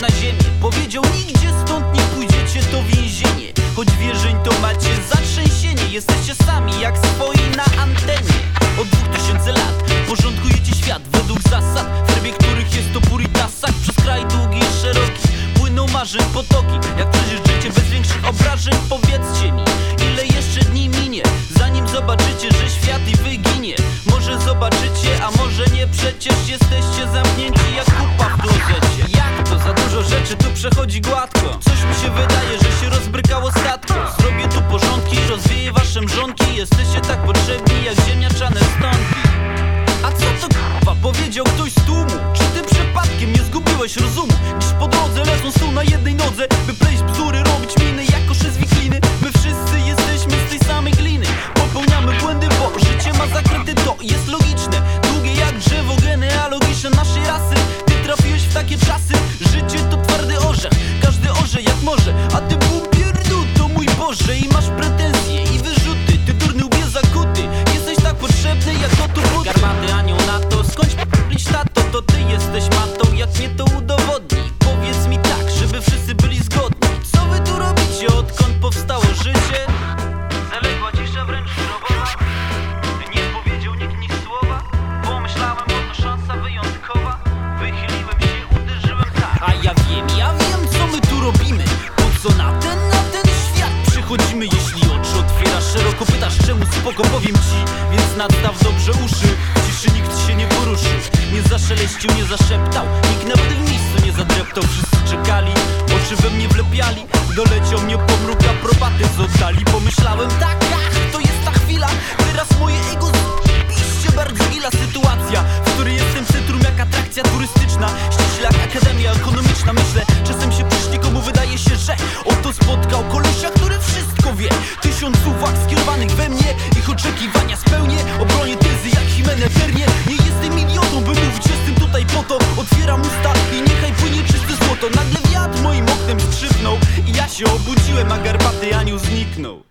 na ziemię. Powiedział nigdzie stąd nie pójdziecie to więzienie. Choć wierzeń to macie zatrzęsienie. Jesteście sami jak swoi na antenie. Od dwóch tysięcy lat porządkujecie świat Według zasad, w rybie których jest to puritasak Przez kraj długi i szeroki płyną marzeń potoki. Jak przeżyć życie bez większych obrażeń Powiedzcie mi, ile jeszcze dni minie Zanim zobaczycie, że świat i wyginie. Może zobaczycie, a może nie Przecież jesteście zamknięci jak kupa Rzeczy tu przechodzi gładko. Coś mi się wydaje, że się rozbrykało statko. Zrobię tu porządki, rozwieję wasze mrzonki. Jesteście tak potrzebni jak ziemniaczane stonki. A co to k***a? Powiedział ktoś z tłumu? Czy ty przypadkiem nie zgubiłeś rozumu? Dziś po drodze lecą stół na jednej nodze By pleść bzdury, robić miny jako szyzwikliny My wszyscy jesteśmy z tej samej gliny. Popełniamy błędy, bo życie ma zakryty To jest logiczne, długie jak drzewo genealogiczne naszej rasy. Ty trafiłeś w takie czasy może A ty spoko powiem ci Więc nadstaw dobrze uszy. Ciszy nikt się nie poruszy. Nie zaszeleścił, nie zaszeptał. Nikt nawet w miejscu nie zadreptał. Wszyscy czekali, oczy we mnie wlepiali. Doleciał mnie pomruk aprobaty z oddali Pomyślałem tak, ach, to jest ta chwila Teraz moje ego z***iście bardzo gila sytuacja W której jestem centrum jak atrakcja turystyczna. Ściśle jak akademia ekonomiczna. Myślę, uwag skierowanych we mnie. Ich oczekiwania spełnię. Obronię tezy jak Himene Ternie Nie jestem idiotą, by mówić jestem tutaj po to. Otwieram usta i niechaj płynie czyste złoto. Nagle wiatr moim oknem skrzypnął I ja się obudziłem, a garbaty anioł zniknął